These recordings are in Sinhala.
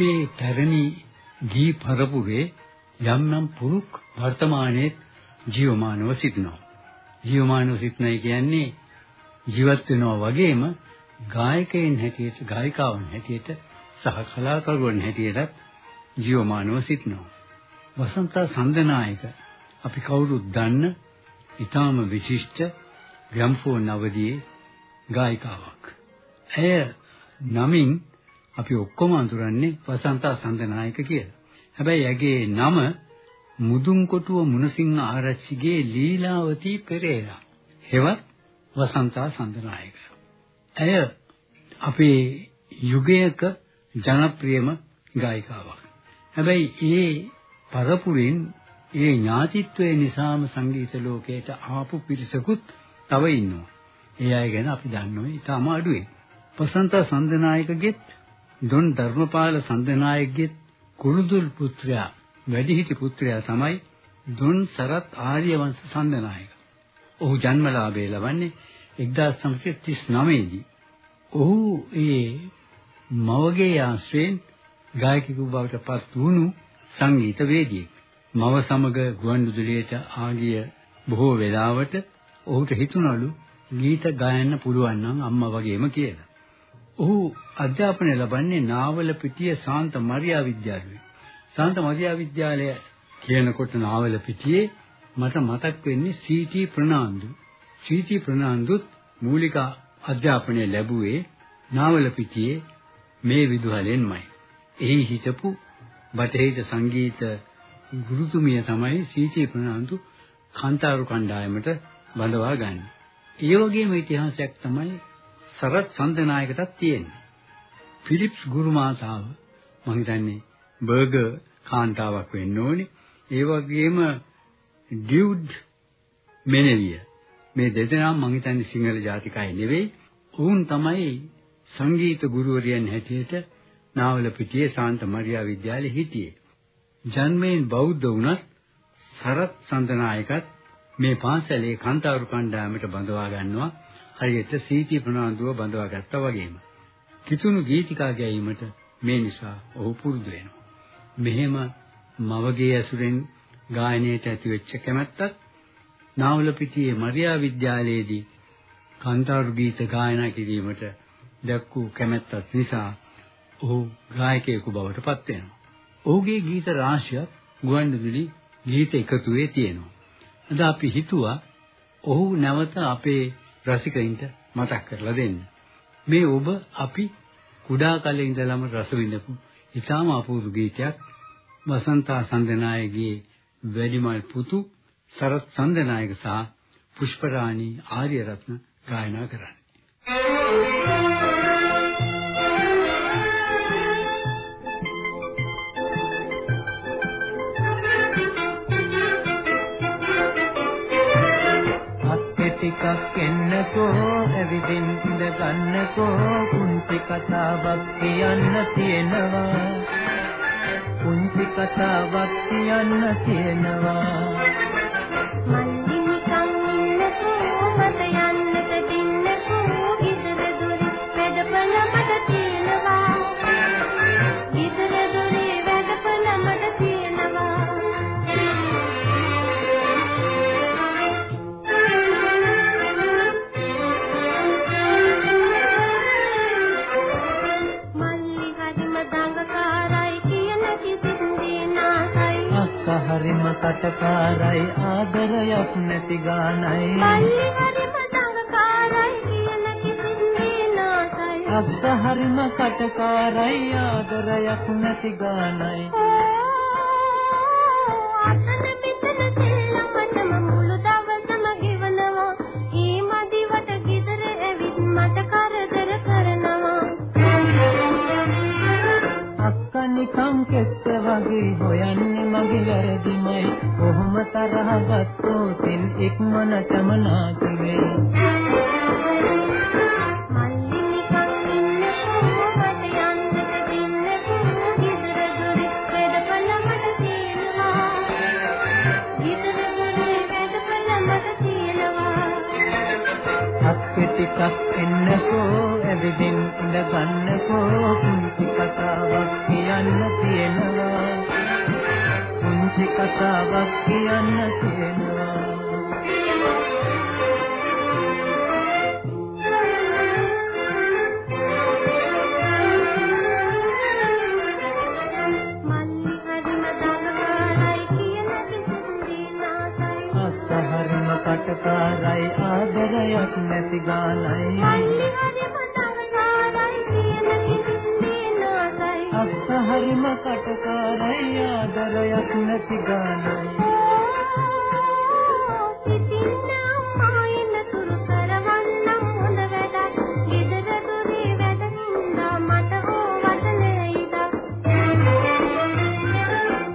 අපේ පැරණි ගී පරපුරේ යම් යම් පුරුක් වර්තමානයේ ජීවමානව සිටිනවා. ජීවමානව සිටිනයි කියන්නේ ජීවත් වෙනවා වගේම ගායකයන් හැටියට ගායිකාවන් හැටියට සහ කලාකරුවන් හැටියටත් ජීවමානව සිටිනවා. වසන්ත සඳනායක අපි කවුරුත් දන්න ඊටාම විශිෂ්ට ග්‍රැම්ෆෝන් නවදියේ ගායිකාවක්. ඇය නමින් අපි ඔක්කොම අඳුරන්නේ වසන්තා සඳනායක කියලා. හැබැයි ඇගේ නම මුදුන්කොටුව මුණසිංහ ආරච්චිගේ ලීලාවතී පෙරේරා. හෙවත් වසන්තා සඳනායක. ඇය අපේ යුගයක ජනප්‍රියම ගායිකාවක්. හැබැයි ඒ පරපුරින් ඒ ඥාතිත්වය නිසාම සංගීත ලෝකයට ආපු පිරිසකුත් තව ඉන්නවා. ඒ අය ගැන අපි දන්නේ ඉතාම අඩුයි. වසන්තා සඳනායකගෙත් දොන් ධර්මපාල සඳනායකගේ කුරුදුල් පුත්‍රයා වැඩිහිටි පුත්‍රයා තමයි දොන් සරත් ආර්යවංශ සඳනායක. ඔහු ජන්මලාභය ලබන්නේ 1939 දී. ඔහු ඒ මවගේ ආශ්‍රයෙන් ගායකයෙකු බවට පත් වුණු සංගීත වේදිකෙක්. මව සමග ගුවන්විදුලියට ආගිය බොහෝ වෙලාවට ඔහුට හිතුණලු ගීත ගයන්න පුළුවන් නම් අම්මා වගේම කියලා. ඔහු අධ්‍යාපනය ලබන්නේ නාවල පිටිය සාන්ත මරියා විද්‍යාලයේ. සාන්ත මරියා විද්‍යාලය කියනකොට නාවල පිටියේ මට මතක් වෙන්නේ සීටි ප්‍රනාන්දු. සීටි ප්‍රනාන්දුත් මූලික අධ්‍යාපනය ලැබුවේ නාවල පිටියේ මේ විදුහලෙන්මයි. එහි හිටපු බටහිර සංගීත ගුරුතුමිය තමයි සීටි ප්‍රනාන්දු කාන්තාරු කණ්ඩායමට බඳවා ගන්නේ. ඒ වගේම ඉතිහාසයක් තමයි සරත් සඳනායකටත් තියෙන්නේ. ෆිලිප්ස් ගුරු මාතාව මම හිතන්නේ බර්ගර් කාන්තාවක් වෙන්න ඕනේ. ඒ වගේම ඩියුඩ් මෙනෙවිය. මේ දෙදෙනා මම හිතන්නේ සිංහල ජාතිකයි නෙවෙයි. ඔවුන් තමයි සංගීත ගුරුවරයන් හැටියට නාවල පිටියේ සාන්ත මරියා විද්‍යාලයේ හිටියේ. ජන්මයෙන් බෞද්ධ වුණත් සරත් සඳනායකත් මේ පාසලේ කාන්තාරු කණ්ඩායමට බඳවා ගන්නවා. හරියට සීටි ප්‍රනාන්දුව බඳවා ගත්තා වගේම. කිතුණු ගීතිකා ගැයීමට මේ නිසා ඔහු පුරුදු වෙනවා. මෙහෙම මවගේ ඇසුරෙන් ගායනයට ඇතිවෙච්ච කැමැත්තත් නාවල පිටියේ මරියා විද්‍යාලයේදී කාන්තාරු ගීත ගායනා කිරීමට දැක්වූ කැමැත්තත් නිසා ඔහු ගායකයෙකු බවට පත් වෙනවා. ඔහුගේ ගීත රාශියක් ගුවන්විදුලි ගීත එකතුවේ තියෙනවා. අද අපි හිතුවා ඔහු නැවත අපේ රසිකයින්ට මතක් කරලා දෙන්න. මේ ඔබ අපි කුඩා කාලේ ඉඳලම රස විඳපු ඉතාම අපූර්ව ගීතයක් වසන්තා සඳනායකගේ වැඩිමල් පුතු සරත් සඳනායක සහ පුෂ්පරාණී ආර්යරත්න ගායනා කරන්නේ. ටිකක් එන්නකෝ ඇවිදින් ඉඳ ගන්නකෝ කුංචි කතාවක් කියන්න තියෙනවා. කුංචි කතාවක් කියන්න තියෙනවා. පාරයි ආදරයක් නැති ගානයි. අතන පිටන තෙල්ලමටම මුළු දවසම ගෙවනවා. ඒ මදිවට গিදර ඇවිත් මට කරදර කරනවා. අක්කා නිකම් කෙත්ත වගේ හොයන්නේ මගේ වැරදිමයි. කොහොම තරහ ගත්තොත් ඉක්මනටම නාකි වෙයි අක්කේ ටිකක් එන්නකෝ ඇවිදින් ඉඳ ගන්නකෝ. කුංචි කතාවක් කියන්න තියෙනවා. කුංචි කතාවක් කියන්න තියෙනවා. කටකාරයි ආදරයක් නැති ගානයි. මල්ලි හරිම කටකාරයි ආදරයක් නැති ගානයි.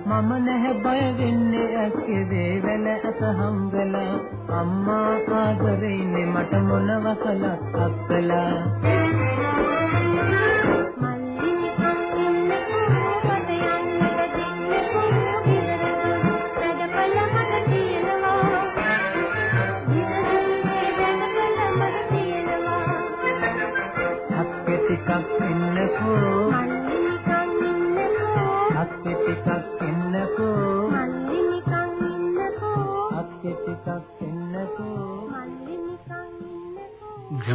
මම නැහැ බය වෙන්නේ ඇස්කේ වේවැල අත හංගලා අම්මා ආදරෙන්නේ මට මොනව කළත් අක්කලා මල්ලි නිකන් ඉන්නකෝ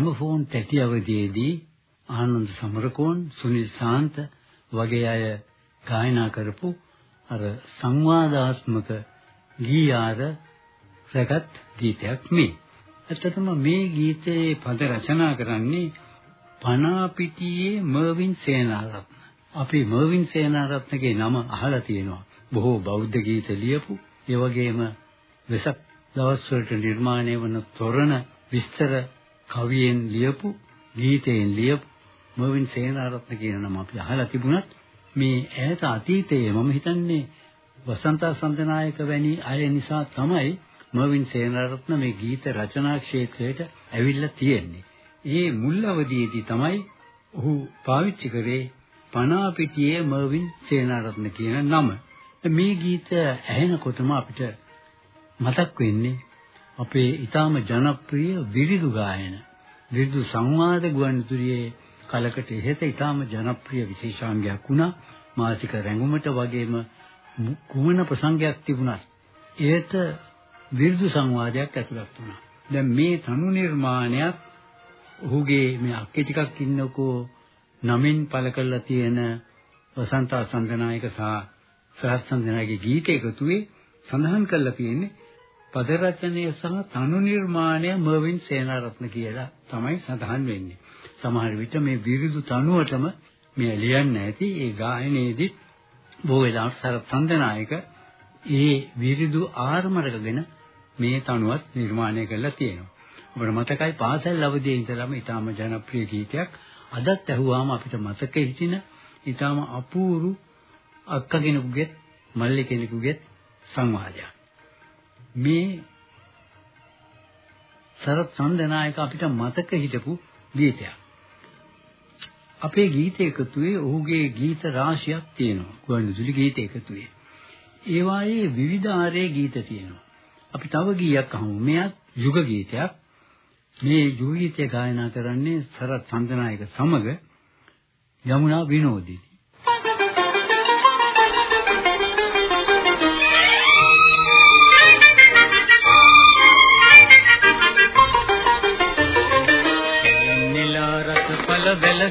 ග්‍රැමෆෝන් තැටි අවධියේදී ආනන්ද සමරකෝන් සුනිල් ශාන්ත වගේ අය ගායනා කරපු අර සංවාදාත්මක ගීයාර රැගත් ගීතයක් මේ. ඇත්තටම මේ ගීතයේ පද රචනා කරන්නේ පනාපිටියේ මර්වින් සේනාරත්න. අපි මර්වින් සේනාරත්නගේ නම අහලා තියෙනවා. බොහෝ බෞද්ධ ගීත ලියපු, ඒ වගේම වෙසක් දවස්වලට නිර්මාණය වන තොරණ විස්තර කවියෙන් ලියපු, ගීතයෙන් ලියපු මර්වින් සේනාරත්න කියන නම අපි අහලා තිබුණත් මේ ඈත අතීතයේ මම හිතන්නේ වසන්ත සඳනායක වැනි අය නිසා තමයි මර්වින් සේනාරත්න මේ ගීත රචනා ක්ෂේත්‍රයට ඇවිල්ලා තියෙන්නේ. ඒ මුල් අවදියේදී තමයි ඔහු පාවිච්චි කරේ පනාපිටියේ මර්වින් සේනාරත්න කියන නම. මේ ගීත ඇහෙනකොටම අපිට මතක් වෙන්නේ අපේ ඊටාම ජනප්‍රිය විරිදු ගායන විරිදු සංවාද ගුවන්විදුලියේ කලකට ඉහත ඊටාම ජනප්‍රිය විශේෂාංගයක් වුණා මාසික රැඟුමට වගේම කුමන ප්‍රසංගයක් තිබුණත් ඒට විරිදු සංවාදයක් ඇතුළත් වුණා. දැන් මේ තනු නිර්මාණයක් ඔහුගේ මේ අක්කේ ටිකක් ඉන්නකෝ නමින් පළ කරලා තියෙන වසන්ත සඳනායක සහ සරත් සඳනායකගේ ගීත එකතුවේ සඳහන් කරලා තියෙන්නේ පද රචනය සහ තනු නිර්මාණය මර්වින් සේනාරත්න කියලා තමයි සඳහන් වෙන්නේ. සමහර විට මේ විරුදු තනුවටම මේ ලියන්න ඇති ඒ ගායනයේදී බොහෝ වෙලාවට සරත් සඳනායක ඒ විරුදු ආරමරකගෙන මේ තනුවත් නිර්මාණය කරලා තියෙනවා. අපිට මතකයි පාසල් අවදියේ ඉඳලම ඊටාම ජනප්‍රිය ගීතයක් අදත් ඇහුවාම අපිට මතක හිටින ඊටාම අපූරු අක්ක කෙනෙකුගේ මල්ලි කෙනෙකුගේ සංවාදයක්. මේ සරත් සඳනායක අපිට මතක හිටපු ගීතයක්. අපේ ගීත එකතුවේ ඔහුගේ ගීත රාශියක් තියෙනවා. ගුවන්විදුලි ගීත එකතුවේ. ඒ වායේ විවිධ ආරේ ගීත තියෙනවා. අපි තව ගීයක් අහමු. මෙයත් යුග ගීතයක්. මේ යුග ගීතය ගායනා කරන්නේ සරත් සඳනායක සමග යමුනා විනෝදිනී.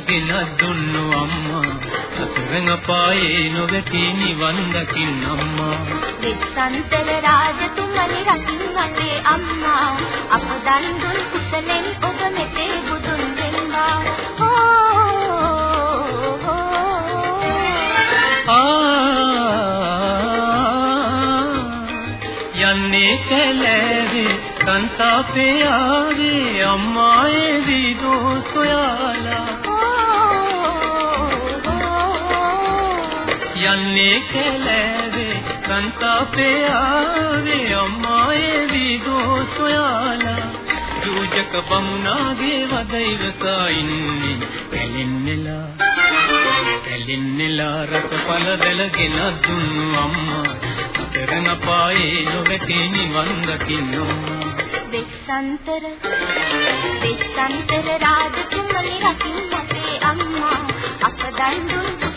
බැලගෙන දුන්නු අම්මා. සතරඟ පායේ නොවැටි නිවන් දකින්න අම්මා. විස්සන්තර රාජතුමනි රකින් වටේ අම්මා. අප දන් දුන් කුසලෙන් ඔබ මෙතේ බුදුන් වෙන්නා හෝ හෝ ආ යන්නේ කැලෑවේ කන්තාපේ ආවේ අම්මායේ විදෝ සොයාලා යන්නේ කැලෑවේ සංතාපේ ආවේ අම්මායේ විදෝ සොයාලා. යෝජක බමුණාගේ වදයිරසා ඉන්නේ කැලෙන්නෙලා කැලෙන්නෙලා රසපල දැලගෙන දුන්නු අම්මා. අතරන පායේ නොවැටි නිවන් දකින්නවා වෙස්සන්තර වෙස්සන්තර රාජකුමරි රකින් අපේ අම්මා. අප දන් දුන්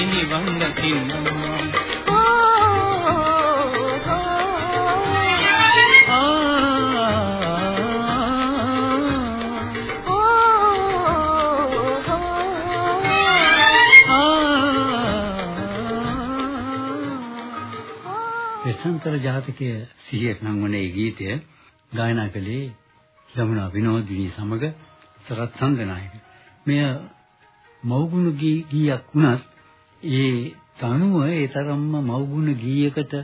නොවැටි නිවන් දකින්නවා වෙසන්තර ජාතකයේ සිහියට නංවන ඒ ගීතය ගායනා කළේ යමුනා විනෝදිනී සමග සරත් චන්දනායක. මෙය මව්ගුණ ගීයක් වුණත් ඒ තනුව ඒ තරම්ම මව්ගුණ ගීයකට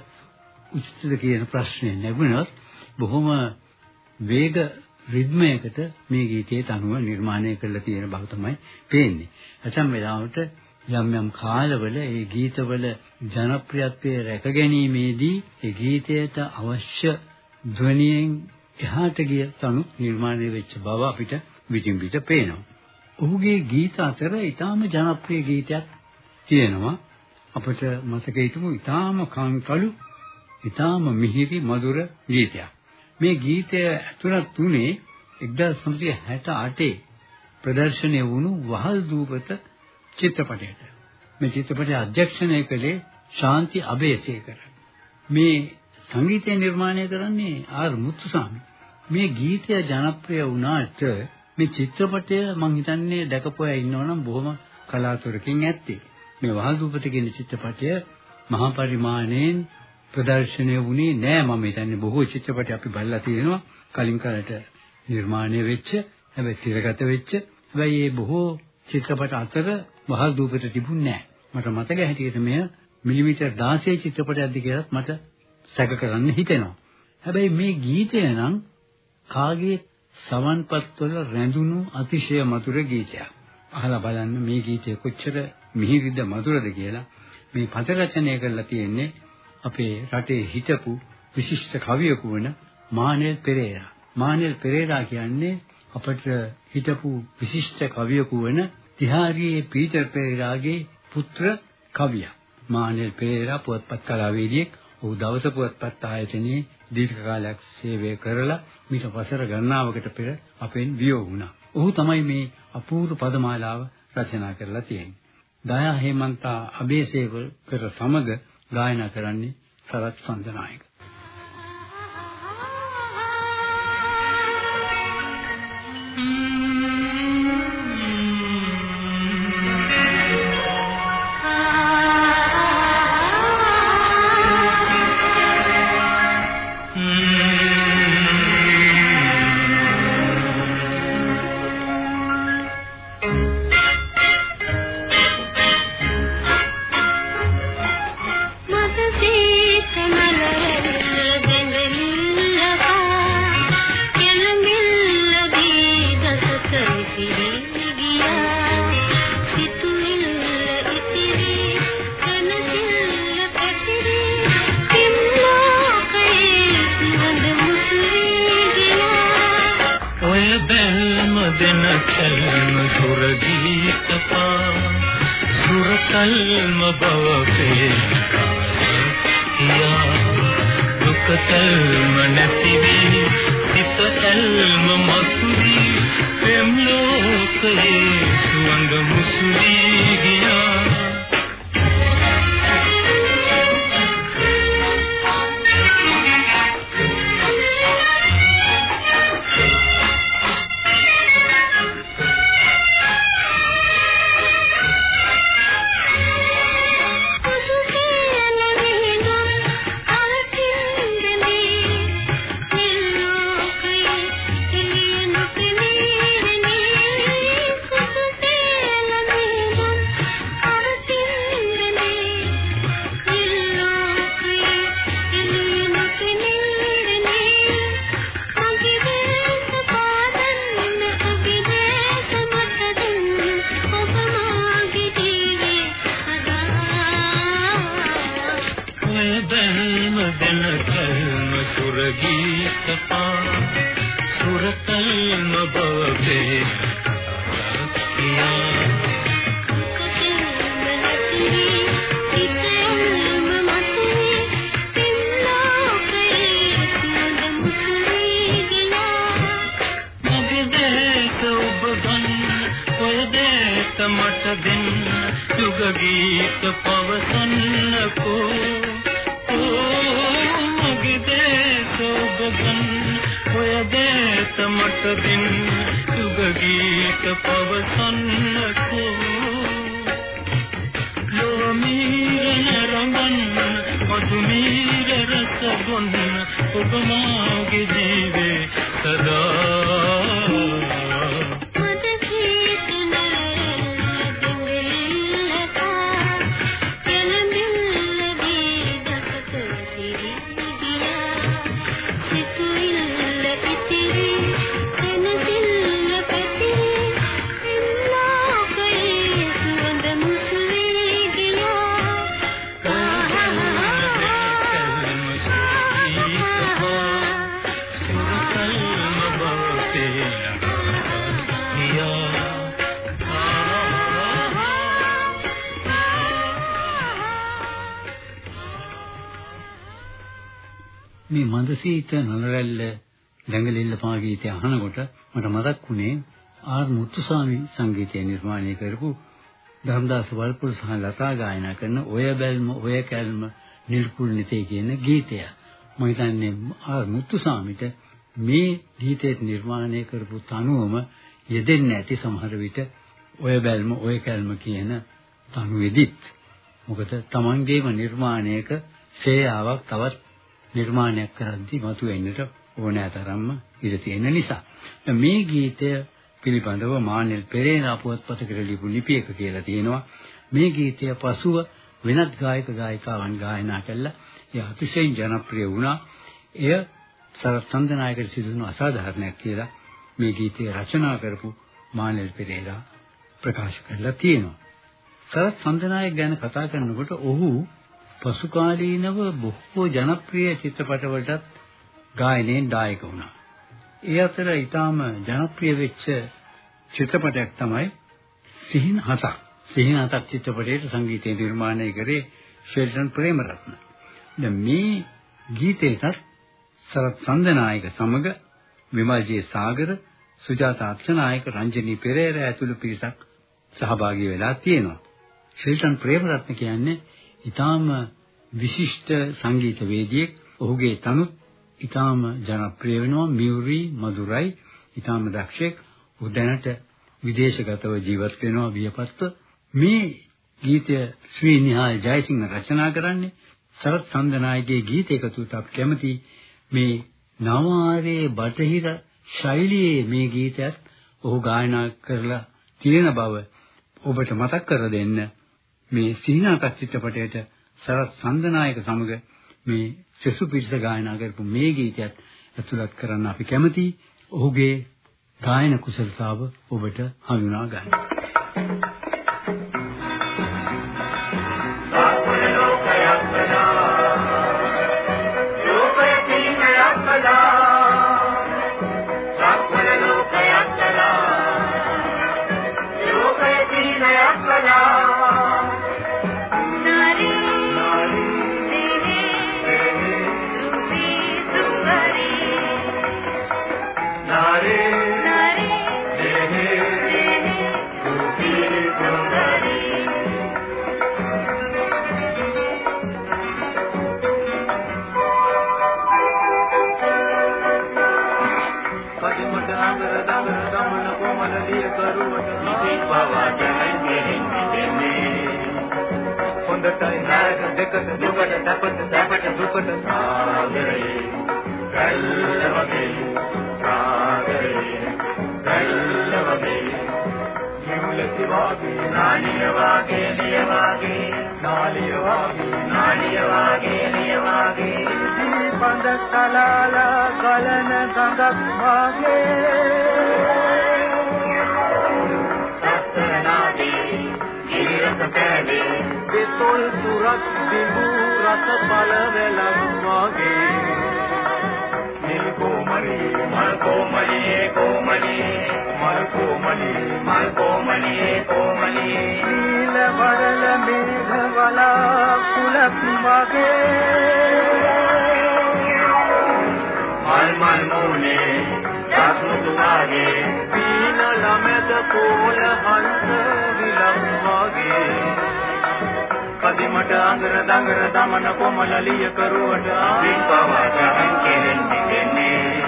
උචිතද කියන ප්‍රශ්නේ නැගුණොත් බොහොම වේග රිද්මයකට මේ ගීතයේ තනුව නිර්මාණය කරලා තියෙන බව තමයි පේන්නේ. ඇතම් වෙලාවට යම් යම් කාලවල ඒ ගීතවල ජනප්‍රියත්වය රැකගැනීමේදී ඒ ගීතයට අවශ්‍ය ධ්වනියෙන් එහාට ගිය තනු නිර්මාණය වෙච්ච බව අපිට විටින් විට පේනවා. ඔහුගේ ගීත අතර ඊටාම ජනප්‍රිය ගීතයක් තියෙනවා. අපිට මතක හිටමු ඊටාම කාන්කලු ඊටාම මිහිරි මధుර ගීතයක්. මේ ගීතය ඇතුළත් වුණේ 1968 ප්‍රදර්ශනය වුණු වහල් දූපත චිත්‍රපටයට. මේ චිත්‍රපටය අධ්‍යක්ෂණය කළේ ශාන්ති අබේසේකර. මේ සංගීතය නිර්මාණය කරන්නේ ආර් මුත්තුසාමි. මේ ගීතය ජනප්‍රිය වුණාට මේ චිත්‍රපටය මම හිතන්නේ දැකපු අය ඉන්නවනම් බොහොම කලාතුරකින් ඇත්තේ. මේ වහල්දුපත කියන චිත්‍රපටය මහා පරිමාණයෙන් ප්‍රදර්ශනය වුණේ නෑ. මම හිතන්නේ බොහෝ චිත්‍රපට අපි බලලා තියෙනවා. කලින් කාලට නිර්මාණය වෙච්ච හැබැයි තිරගත වෙච්ච. හැබැයි මේ බොහෝ චිත්‍රපට අතර වහල් දූපත තිබුණේ නෑ. මට මතක හැටියට මෙය මිලිමීටර් 16 චිත්‍රපටයක්ද කියලාත් මට සැක කරන්න හිතෙනවා. හැබැයි මේ ගීතය නම් කාගේ සවන්පත්වල රැඳුණු අතිශය මధుර ගීතයක්. අහලා බලන්න මේ ගීතය කොච්චර මිහිරිද මధుරද කියලා මේ පද රචනය කරලා තියෙන්නේ අපේ රටේ හිටපු විශිෂ්ට කවියෙකු වන මානෙල් පෙරේරා. මානෙල් පෙරේරා කියන්නේ අපට හිටපු විශිෂ්ට කවියෙකු වන තිහාරියේ පීටර් පෙරේරාගේ පුත්‍ර කවියා. මානෙල් පෙරේරා පුවත්පත් කලාවේදියෙක්. ඔහු දවස පුවත්පත් ආයතනයේ දීර්ඝ කාලයක් සේවය කරලා මීට වසර ගණනාවකට පෙර අපෙන් වියෝ වුණා. ඔහු තමයි මේ අපූර්ව පදමාලාව රචනා කරලා තියෙන්නේ. දයා හේමන්තා අබේසේකර සමග ගායනා කරන්නේ සරත් සඳනායක. බව පේකියා ඔය දේට මට දෙන්න යුග ගීත පවසන්නකෝ. ඕ මගේ දේට ඔබ ගන්න ඔය දේට මට දෙන්න යුග ගීත පවසන්නකෝ ලෝමීරන රඟන්න මధుමීර රස ගොන්න ඔබ මාගේ මේ මන්දසීත නලරැල්ල දැඟලිල්ල පා ගීතය අහනකොට මට මතක් වුණේ ආර් මුත්තුසාමි සංගීතය නිර්මාණය කරපු ධම්දාස වල්පුර සහ ලතා ගායනා කරන ඔය බැල්ම ඔය කැල්ම නිල්කුල් නිතේ කියන ගීතය. මම හිතන්නේ ආර් මුත්තුසාමිට මේ ගීතේ නිර්මාණය කරපු තනුවම යෙදෙන්න ඇති සමහර විට ඔය බැල්ම ඔය කැල්ම කියන තනුවේදිත්. මොකද තමන්ගේම නිර්මාණයක සේයාවක් තවත් නිර්මාණයක් කරද්දී මතුවෙන්නට ඕනෑ තරම්ම ඉඩ තියෙන නිසා. මේ ගීතය පිළිබඳව මානෙල් පෙරේරා පුවත්පතකට ලියපු ලිපියක කියලා තියෙනවා. මේ ගීතය පසුව වෙනත් ගායක ගායිකාවන් ගායනා කළා. ඒ අතිශයින් ජනප්‍රිය වුණා. එය සරත් චන්දනායකට සිදුවුණු අසාධාරණයක් කියලා මේ ගීතය රචනා කරපු මානෙල් පෙරේරා ප්‍රකාශ කරලා තියෙනවා. සරත් චන්දනායක ගැන කතා කරනකොට ඔහු පසු කාලීනව බොහෝ ජනප්‍රිය චිත්‍රපටවලටත් ගායනයෙන් දායක වුණා. ඒ අතර ඊටාම ජනප්‍රිය වෙච්ච චිත්‍රපටයක් තමයි සිහින හතක්. සිහින හතක් චිත්‍රපටයේ සංගීතය නිර්මාණය කරේ ෂෙල්ටන් ප්‍රේමරත්න. දැන් මේ ගීතයටත් සරත් සඳනායක සමග විමල් ජේ සාගර, සුජාතා අක්ෂනායක, රංජනී පෙරේරා ඇතුළු පිරිසක් සහභාගී වෙලා තියෙනවා. ෂෙල්ටන් ප්‍රේමරත්න කියන්නේ ඊටාම විශිෂ්ට සංගීත වේදිකෙක්. ඔහුගේ තනුත් ඊටාම ජනප්‍රිය වෙනවා. මියුරි මధుරයි ඊටාම දක්ෂෙක්. ඔහු දැනට විදේශගතව ජීවත් වෙනවා වියපත්ව. මේ ගීතය ශ්‍රී නිහාල් ජයසිංහ රචනා කරන්නේ සරත් සඳනායකගේ ගීත එකතුවට අපි කැමති මේ නවාරේ බටහිර ශෛලියේ මේ ගීතයත් ඔහු ගායනා කරලා තියෙන බව ඔබට මතක් කර දෙන්න මේ සීනාකත් චිත්‍රපටයට සරත් සඳනායක සමග මේ සෙසු පිරිස ගායනා කරපු මේ ගීතයත් ඇතුළත් කරන්න අපි කැමතියි. ඔහුගේ ගායන කුසලතාව ඔබට හඳුනා ගන්න. පදිමට හොඳටයි නරක දෙකට දුකට තපට තපට දුකට සාගරේ. කල්ල වගේ සාගරේ. කල්ල වගේ නිමුලති වාගේ නාලිය වාගේ ලිය වාගේ නාලිය වාගේ නාලිය වාගේ ලිය වාගේ. බඳ කලාලා ගලන ගඟක් වාගේ. තොල් තුරක් දිගු රස පල වෙලක් වගේ. නිල් කොමලි මල් කොමලි කොමලි මල් කොමලි මල් කොමලි කොමලි. නිල වරල මේඝ වලා කුලක් වගේ. මල් මල් මූලේ සත්තු තුවාගේ පීන ළමෙද කෝල හංස විලක් වගේ. කදිමට අඟර දඟර දමන කොමලලිය කරුවට විපවාසයන් කෙරෙන්නේ කෙන්නේ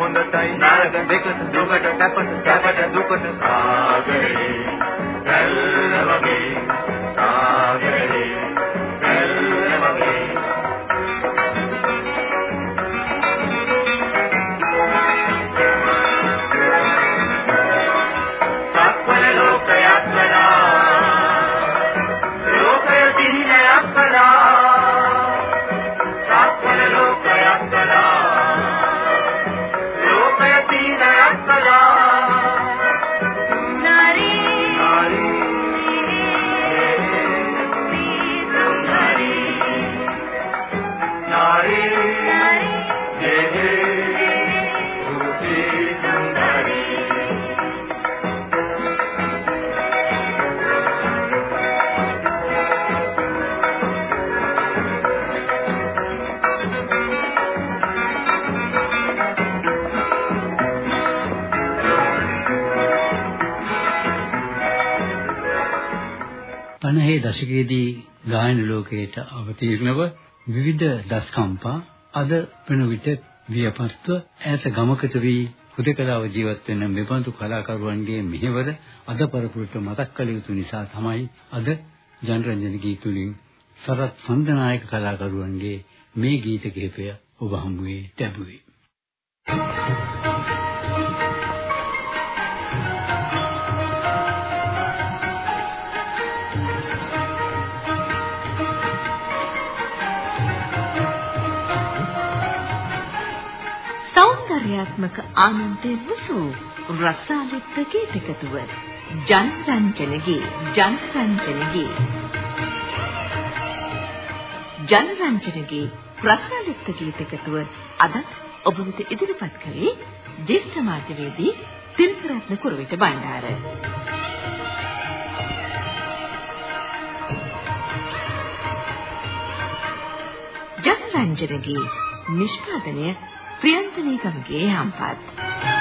හොඳටයි නරක දෙක දුකට කැපට කැපට දුකට සාගරේ. දශකයේදී ගායන ලෝකයට අවතීර්ණව විවිධ දස්කම්පා අද වෙන විට වියපත්ව ඈත ගමකට වී හුදකලාව ජීවත් වෙන මෙබඳු කලාකරුවන්ගේ මෙහෙවර අද පරපුරට මතක් කළ යුතු නිසා තමයි අද ජනරන්ජන ගීතුලින් සරත් සඳනායක කලාකරුවන්ගේ මේ ගීත කිහිපය ඔබ හමුවේ ලැබුවේ. සෞන්දර්යාත්මක ආනන්දේ මුසු රසාලිත් ගීතකතුව ජනරංජනගේ ජනරංජනගේ. ජනරංජනගේ රසාලිත් ගීතකතුව අද ඔබ වෙත ඉදිරිපත් කළේ ජේෂ්ඨ මාධ්‍යවේදී තිලකරත්න කුරුවිට බණ්ඩාර. ජනරංජනගේ නිෂ්පාදනය ප්‍රියන්තනී ගමගේ හම්පත්